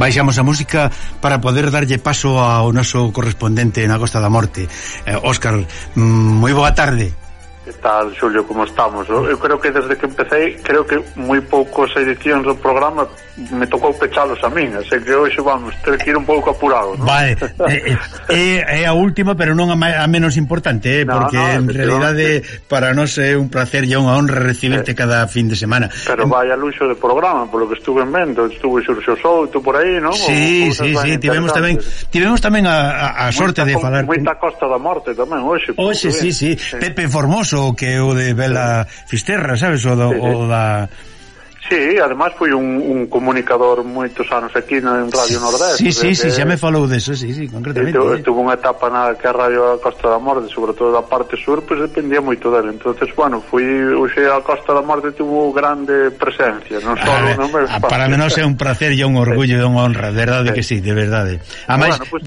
Baixamos a música para poder darlle paso ao noso correspondente na Costa da Morte, eh, Óscar, mm, moi boa tarde. Que tal, Xulio, como estamos? Eu creo que desde que empecé, creo que moi poucos edicións do programa me tocou pechalos a min, así que hoxe vamos, ter que ir un pouco apurado, non? Vale, é, é, é a última, pero non a, a menos importante, eh, no, porque no, en realidade para nós é un placer e unha honra recibirte eh, cada fin de semana. Pero vai a luxo de programa, polo que estuve en vendo, estuve Xurxo Souto por aí, non? Sí, sí, sí, tivemos tamén tivemos tamén a, a, a sorte moita, de falar... Moita Costa da Morte tamén, hoxe. Hoxe, sí, sí, sí, Pepe Formoso caso que é o de Bela Fisterra, sabes, o, do, sí, o da... Sí, además foi un, un comunicador moitos anos aquí na Radio Nordeste. Sí, sí, sí, xa me falou deso, sí, sí, concretamente. Estuvo, eh. estuvo unha etapa na que a Radio Costa da Morte, sobre todo da parte sur, pois pues, dependía moito dele. Entonces, bueno, foi o a Costa da Morte tuvo grande presencia, non só no meu espacio. Para menos é un placer e un orgullo e sí. unha honra, de verdade sí. que sí, de verdade. A máis, bueno, pues,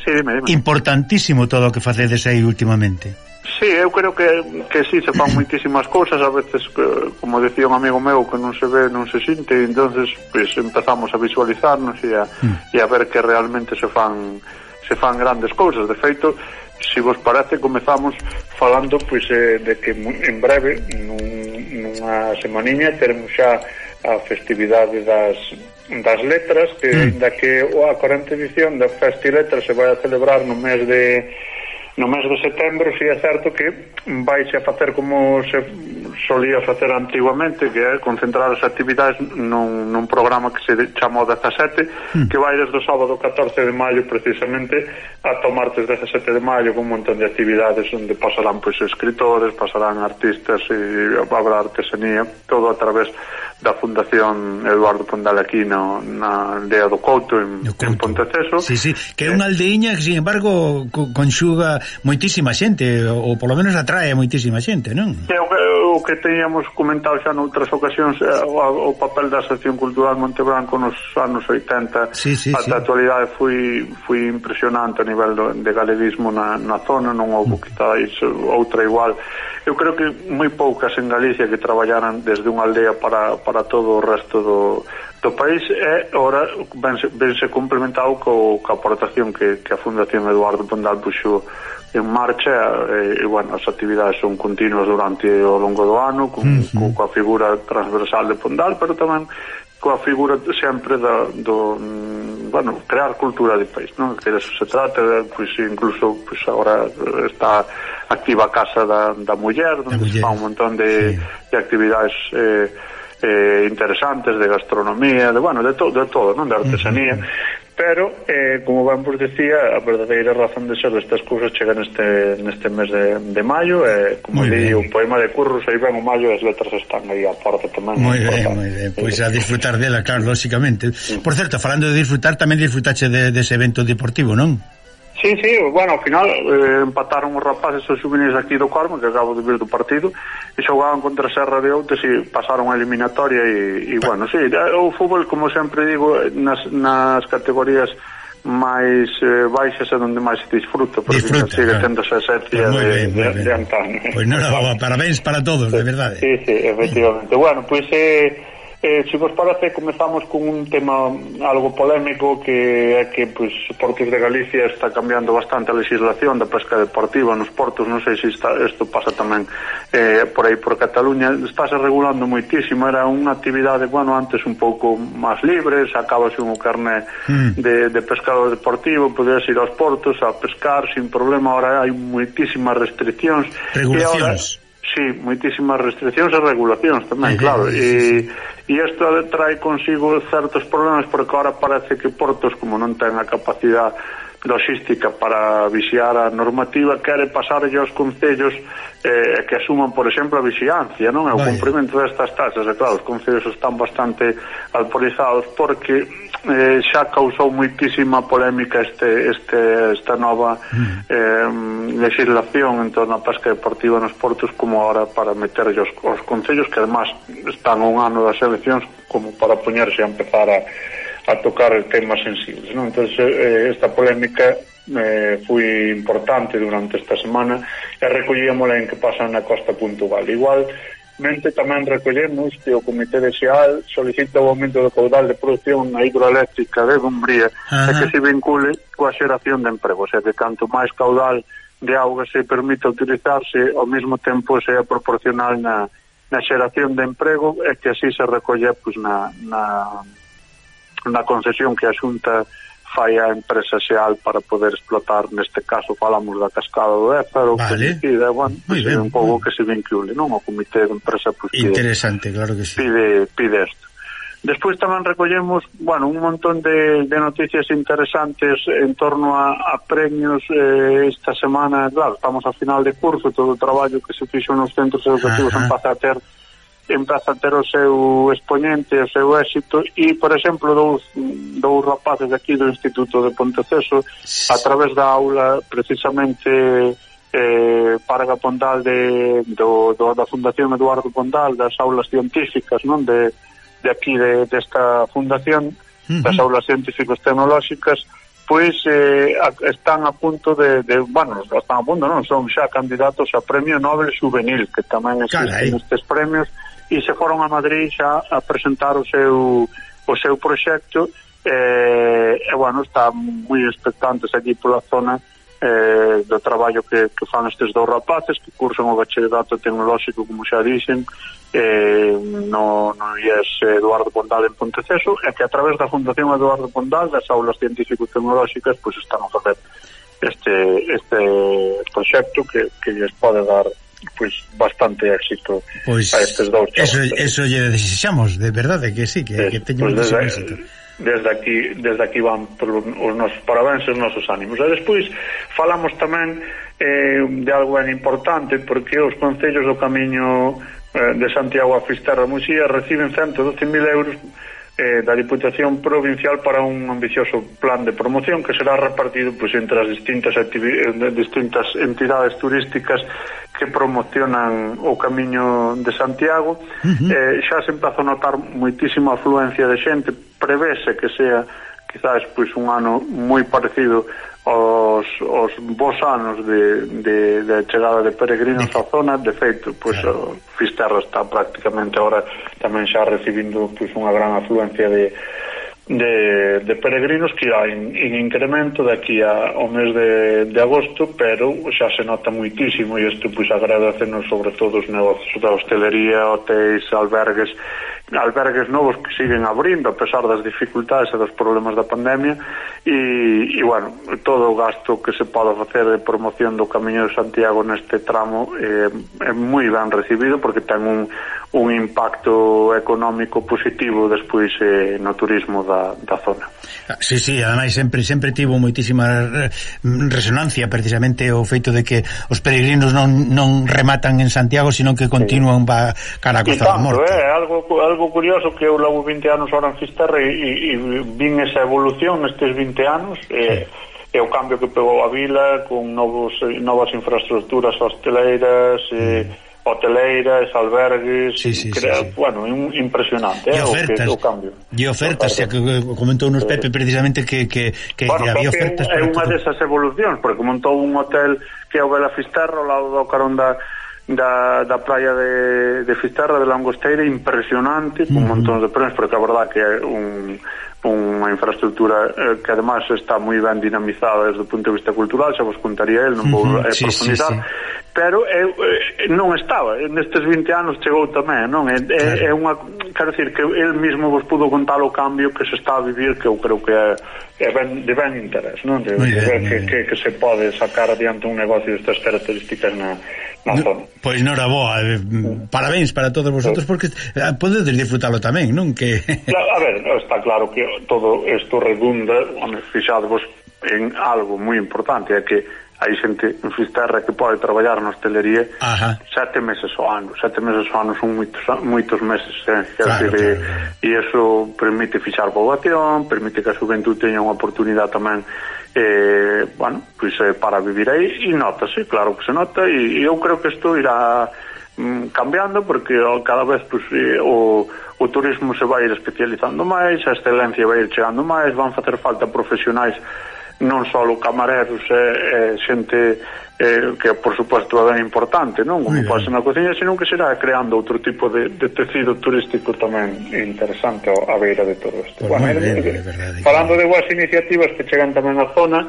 sí, dime, dime. importantísimo todo o que facedes aí últimamente. Sí, eu creo que, que sí, se fan moitísimas cousas A veces, que, como decía un amigo meu Que non se ve, non se sinte entonces pues, empezamos a visualizarnos E a, mm. e a ver que realmente se fan Se fan grandes cousas De feito, se si vos parece, comezamos falando pois, eh, de que en breve, nun, nunha semaninha, teremos xa a festividade das, das letras, que, mm. da que a 40 edición da Festi Letras se vai a celebrar no mes de No mes de setembro si é certo que vaise a facer como se solía facer antiguamente, que é concentrar as actividades nun, nun programa que se chamou 17, hmm. que vai desde o sábado 14 de maio precisamente ata o martes 17 de maio con un montón de actividades onde pasarán pois escritores, pasarán artistas e habrá artesanía, todo a través da Fundación Eduardo Pondal aquí no, na aldea do Couto en, Couto. en Ponteceso sí, sí, que é unha eh, aldeiña que sin embargo conxuga moitísima xente ou polo menos atrae moitísima xente non? É o que, o que teníamos comentado xa noutras ocasións eh, o, o papel da Asociación Cultural Montebranco nos anos 80 sí, sí, ata sí. a actualidade foi, foi impresionante a nivel do, de galeguismo na, na zona non houve quizáis outra igual eu creo que moi poucas en Galicia que traballaran desde unha aldea para, para para todo o resto do, do país e ora vense, vense complementado co, co aportación que, que a Fundación Eduardo Pondal puxo en marcha e, e bueno, as actividades son continuas durante o longo do ano con, uh -huh. co, coa figura transversal de Pondal pero tamén coa figura sempre da, do mm, bueno, crear cultura de país, non? Que eso se trata, pois incluso pois agora está activa a Casa da, da Muller, onde se fa un montón de, sí. de actividades eh, eh, interesantes de gastronomía, de, bueno, de, to, de todo, non? De artesanía, uh -huh. pero eh, como ben vos decía a verdadeira razón de ser destas cursos chega neste, neste mes de, de maio e eh, como di o poema de curros aí ben o maio as letras están aí a porta tamén moi ben, moi ben, pois a disfrutar dela claro, lóxicamente, por certo, falando de disfrutar tamén disfrutache de, dese de evento deportivo, non? Sí, sí, bueno, ao final eh, empataron os rapaces os juvenis aquí do Carmo, que acabo de vir do partido e xogaban contra Serra de Outes e pasaron a eliminatoria e, e bueno, sí, eh, o fútbol como sempre digo eh, nas, nas categorías máis eh, baixas é onde máis se disfruta porque disfruta, sigue claro. tendo esa esencia pues de, bien, de, de antaño. Pois pues non, parabéns para todos, sí, de verdade. Sí, sí, efectivamente, bueno, pois pues, eh, Eh, se vos parece, comezamos con un tema algo polémico que é que pues, Portos de Galicia está cambiando bastante a legislación da pesca deportiva nos portos, non sei se está, isto pasa tamén eh, por aí por Cataluña, estáse regulando moitísimo, era unha actividade, bueno, antes un pouco máis libre, sacabase un carné mm. de, de pescado deportivo, podías ir aos portos a pescar sin problema, ahora hai moitísimas restriccións. Regulacións. Sí, moitísimas restriccións e regulacións tamén, claro. E, e isto trae consigo certos problemas porque ahora parece que portos, como non ten a capacidade logística para vixiar a normativa, quere pasarlle aos concellos eh, que asuman, por exemplo, a vixiancia, non? O cumprimento destas taxas, e claro, os concellos están bastante alporizados porque eh, xa causou muitísima polémica este, este, esta nova mm. eh, legislación en torno a pesca deportiva nos portos como ahora para meter os, os concellos que además están un ano das eleccións como para poñerse a empezar a, a tocar temas sensibles ¿no? entonces eh, esta polémica eh, foi importante durante esta semana e recollíamola en que pasa na costa puntual igual Mente tamén recollemos que o Comité de Xeal solicita o aumento do caudal de produción na hidroeléctrica de Dumbría e que se vincule coa xeración de emprego, o sea que canto máis caudal de auga se permite utilizarse, ao mesmo tempo sea proporcional na, na xeración de emprego e que así se recolle pues, na, na, na concesión que a Xunta fai a empresa xeal para poder explotar, neste caso falamos da cascada do Éfero, vale. que pide, bueno, pues, un pouco que se vincule, non? O comité de empresa pues, pide, Interesante, claro que sí. Pide, pide esto. Despois tamén recollemos, bueno, un montón de, de noticias interesantes en torno a, a premios eh, esta semana, claro, estamos a final de curso, todo o traballo que se fixo nos centros educativos Ajá. en a ter empeza a ter o seu exponente, o seu éxito e, por exemplo, dous, dous rapaces aquí do Instituto de Ponteceso a través da aula precisamente eh, Parga Pondal de, do, do, da Fundación Eduardo Pondal das aulas científicas non de, de aquí, de, desta fundación das aulas científicas tecnolóxicas pois eh, están a punto de, de, bueno, están a punto, non, son xa candidatos a Premio Nobel Juvenil, que tamén existen estes premios, e se foron a Madrid xa a presentar o seu, o seu proxecto, eh, e, bueno, están moi expectantes aquí pola zona, eh, do traballo que, que fan estes dous rapaces que cursan o bacharelato tecnolóxico como xa dixen eh, no, no IES Eduardo Pondal en Ponteceso e que a través da Fundación Eduardo Pondal das aulas científico-tecnolóxicas pois pues, están a facer este, este proxecto que, que lles pode dar pois bastante éxito pois, a estes dous. Eso, eso lle desexamos, de verdade que sí, que, sí, que teñen pois, éxito desde aquí, desde aquí van os nosos parabéns e os nosos ánimos. E despois falamos tamén eh, de algo ben importante porque os concellos do camiño eh, de Santiago a Fisterra Muxía reciben 112.000 euros eh, da Diputación Provincial para un ambicioso plan de promoción que será repartido pues, entre as distintas, eh, distintas entidades turísticas que promocionan o Camiño de Santiago. Uh -huh. eh, xa se empezou a notar moitísima afluencia de xente prevese que sea quizás pois un ano moi parecido aos, aos bons anos de, de, de chegada de peregrinos á zona, de feito, pois claro. o Fisterra está prácticamente agora tamén xa recibindo pois unha gran afluencia de de, de peregrinos que hai en, en incremento daqui a, ao mes de, de agosto, pero xa se nota muitísimo e isto pois agradecenos sobre todo os negocios da hostelería, hotéis, albergues albergues novos que siguen abrindo a pesar das dificultades e dos problemas da pandemia e, e bueno, todo o gasto que se pode facer de promoción do Camiño de Santiago neste tramo eh, é moi ben recibido porque ten un, un impacto económico positivo despois eh, no turismo da, da zona. Ah, sí, sí, ademais sempre sempre tivo moitísima mm, resonancia precisamente o feito de que os peregrinos non, non rematan en Santiago, sino que continúan sí. cara a Costa da Morte. É, eh, algo, algo algo curioso que eu levo 20 anos ahora en Fisterra e, e, e vin esa evolución nestes 20 anos e, e o cambio que pegou a vila con novos, novas infraestructuras hosteleiras e, mm. hoteleiras, albergues, sí, sí, crea, sí, sí. bueno, un, impresionante e eh, ofertas, o, que, o cambio. E ofertas, xa que comentou nos Pepe precisamente que, que, que bueno, había ofertas. É unha desas evolucións, porque montou un hotel que é o Bela Fisterra ao lado do Carón da da, da praia de, de Fisterra de Langosteira impresionante, con uh -huh. montóns de premios, porque a verdad que é un, unha infraestructura eh, que además está moi ben dinamizada desde o punto de vista cultural, xa vos contaría el, non vou uh -huh, eh, sí, profundizar, sí, sí. pero eh, non estaba, eh, nestes 20 anos chegou tamén, non? É, claro. é unha, quero dicir, que el mismo vos pudo contar o cambio que se está a vivir, que eu creo que é, é ben, de ben interés, non? De, bien, que, que, que, que se pode sacar adiante un negocio destas características na, na zona. Pois noraboa, eh, parabéns para todos vosotros porque eh, podedes disfrutarlo tamén, non? Que claro, A ver, está claro que todo isto redunda, fixadvos en algo moi importante, é que hai xente en Fisterra que pode traballar na hostelería Ajá. sete meses ao ano sete meses ao ano son moitos, moitos meses eh? claro, claro. Eh, e, e permite fixar poboación permite que a juventud teña unha oportunidade tamén eh, bueno, pois, eh, para vivir aí e notase, claro que se nota e, e eu creo que isto irá mm, cambiando porque cada vez pois, eh, o o turismo se vai ir especializando máis, a excelencia vai ir chegando máis, van facer falta profesionais non só camareros e, e xente eh, que por suposto é ben importante, non? Como pasa na cociña, senón que será creando outro tipo de, de tecido turístico tamén interesante á beira de todo isto. Pues bueno, ben, verdade, falando de boas iniciativas que chegan tamén á zona,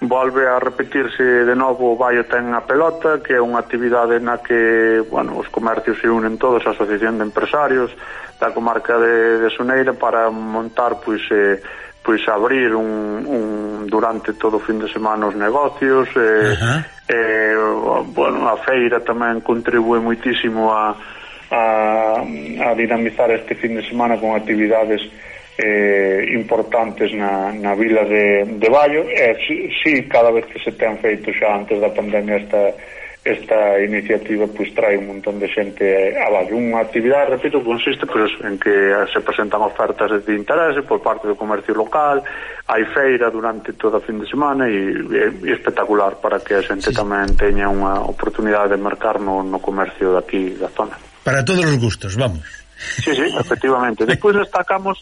volve a repetirse de novo o Baio ten a pelota, que é unha actividade na que, bueno, os comercios se unen todos, a Asociación de Empresarios da comarca de, de Soneira para montar, pois, eh, pois abrir un, un durante todo o fin de semana os negocios e, uh -huh. e bueno, a feira tamén contribúe muitísimo a, a, a dinamizar este fin de semana con actividades eh, importantes na, na vila de, de Baio e si, si cada vez que se ten feito xa antes da pandemia esta esta iniciativa pois trae un montón de xente a base. Unha actividade, repito, consiste pois, en que se presentan ofertas de interese por parte do comercio local, hai feira durante toda a fin de semana e, é espectacular para que a xente sí. tamén teña unha oportunidade de mercar no, no comercio daqui da zona. Para todos os gustos, vamos. Sí, sí, efectivamente. Despois destacamos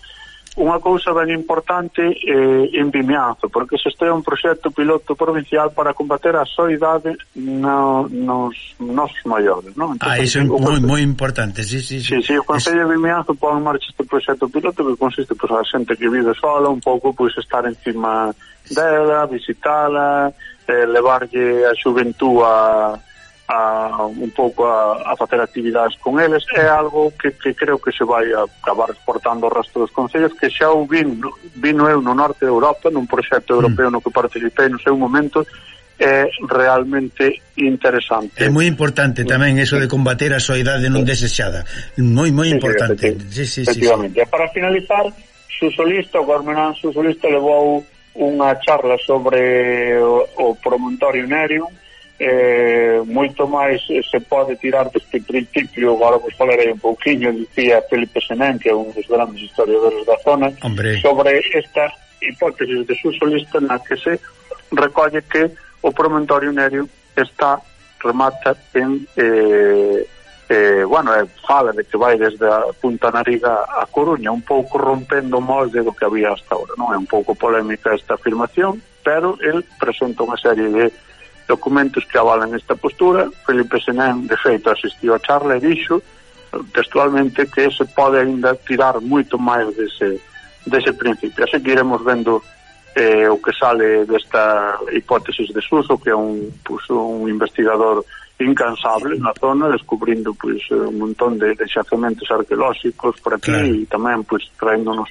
unha cousa ben importante eh, en Vimianzo, porque se este é un proxecto piloto provincial para combater a soidade no, nos nosos maiores. No? Ah, entón, iso é moi, moi importante, sí, sí, sí. sí, sí o Concello es... de Vimianzo pon en marcha este proxecto piloto que consiste pois, pues, a xente que vive sola, un pouco pois, pues, estar encima dela, visitala, eh, levarlle a xuventú a a, un pouco a, a facer actividades con eles é algo que, que creo que se vai acabar exportando o resto dos concellos que xa o vin, vino eu no norte de Europa nun proxecto europeo mm. no que participei no seu momento é realmente interesante. É moi importante mm. tamén eso de combater a soidade non desexada. Moi, moi importante. Sí, sí, sí, sí, sí. Para finalizar, Susolista, o Gormenán Susolista levou unha charla sobre o, o promontorio Nerium, eh, moito máis se pode tirar deste principio, agora vos falarei un pouquinho, dicía Felipe Senén, que é un dos grandes historiadores da zona, Hombre. sobre esta hipótesis de susolista na que se recolle que o promontorio Nerio está remata en eh, eh, bueno, é fala de que vai desde a Punta Nariga a Coruña, un pouco rompendo o molde do que había hasta ahora, non? É un pouco polémica esta afirmación, pero el presenta unha serie de documentos que avalan esta postura. Felipe Senén, de feito, asistiu a charla e dixo textualmente que se pode ainda tirar moito máis dese, dese principio. Así que iremos vendo eh, o que sale desta hipótesis de Suso, que é un, pues, un investigador incansable na zona, descubrindo pues, un montón de, de xacementos arqueolóxicos por aquí claro. e tamén pues, traéndonos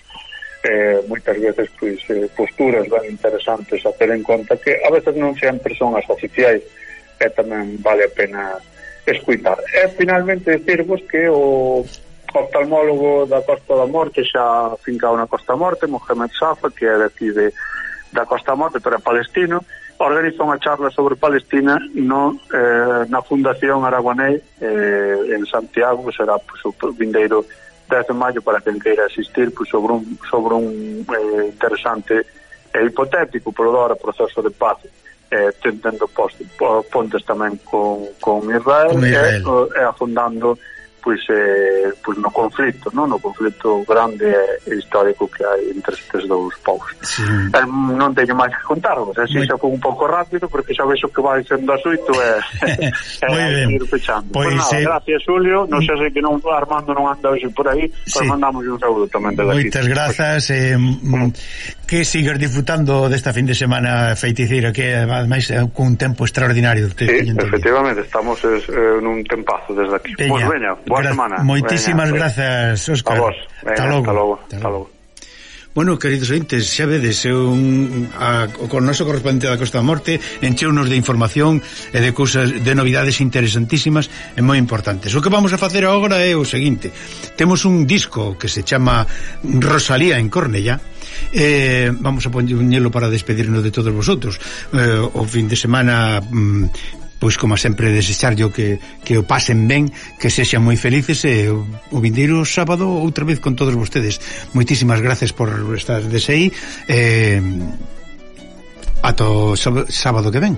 eh, moitas veces pois, eh, posturas ben interesantes a ter en conta que a veces non sempre son as oficiais e tamén vale a pena escuitar. E finalmente dicirvos que o oftalmólogo da Costa da Morte xa fincado na Costa da Morte, Mohamed Safa, que é aquí de, da Costa da Morte, pero é palestino, organiza unha charla sobre Palestina no, eh, na Fundación Araguanei eh, en Santiago, será pues, o vindeiro 10 de maio para quen queira asistir pues, sobre un, sobre un eh, interesante e hipotético por agora proceso de paz eh, tentando postes, pontes tamén con, con Israel, con Israel. Eh, e, e afundando pois, eh, pois no conflito, non? no conflito grande e histórico que hai entre estes dous povos. Sí. Eh, non teño máis que contarvos, así eh, Muy... xa foi un pouco rápido, porque xa vexo que vai sendo asuito e, e ir pechando. Pois, pues, nada, eh... gracias, Julio, non sei se que non Armando non anda hoxe por aí, sí. pero mandamos un saúdo tamén de aquí. Moitas grazas, eh, que sigas disfrutando desta fin de semana feiticeira, que ademais é cun tempo extraordinario. Te sí, efectivamente, estamos es, eh, nun tempazo desde aquí. Peña. Pues, veña, Boa Gra semana. Moitísimas Veña, grazas, Óscar. A vos. Veña, hasta logo. Hasta logo. Bueno, queridos ointes, xa vedes, un a, con noso correspondente da Costa da Morte encheunos de información e de cousas de novidades interesantísimas e moi importantes. O que vamos a facer agora é o seguinte. Temos un disco que se chama Rosalía en Cornella. Eh, vamos a poñelo para despedirnos de todos vosotros. Eh, o fin de semana mm, pois como sempre desecharlle que, que o pasen ben, que sexan moi felices e o vindeiro sábado outra vez con todos vostedes. Moitísimas gracias por estar desei eh, ato sábado que ven.